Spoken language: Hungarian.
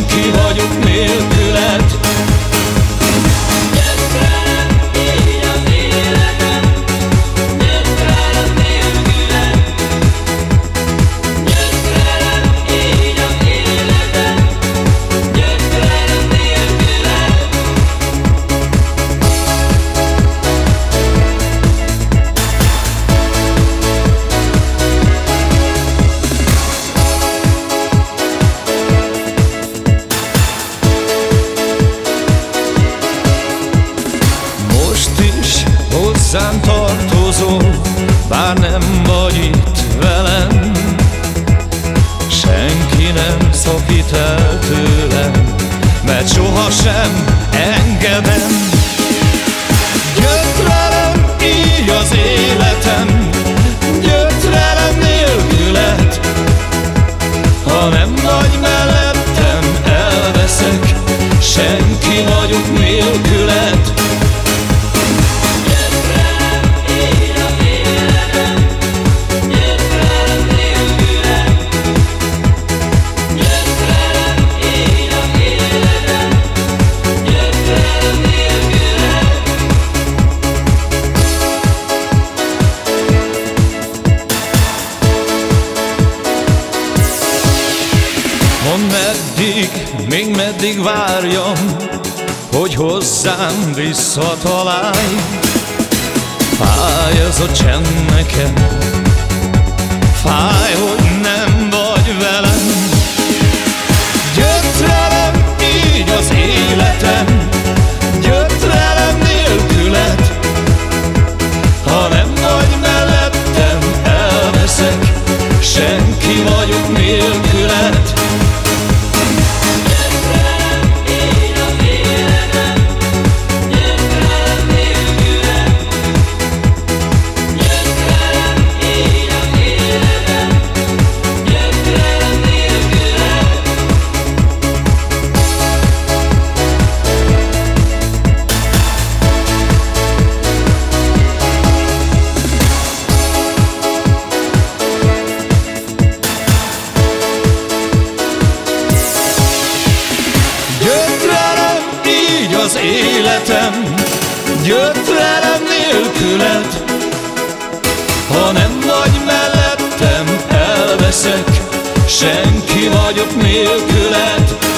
Senki vagyok nélküled hozzám tartozol, bár nem vagy itt velem. Senki nem szakít el tőlem, mert sohasem engedem. Jött velem így az életem, jött velem nélkület. Ha nem vagy mellettem, Mondd meddig, még meddig várjam, hogy hozzám visszatalálj. Fáj ez a csend nekem, fáj, életem, jött velem nélküled. Ha nem vagy mellettem, elveszek, senki vagyok nélküled.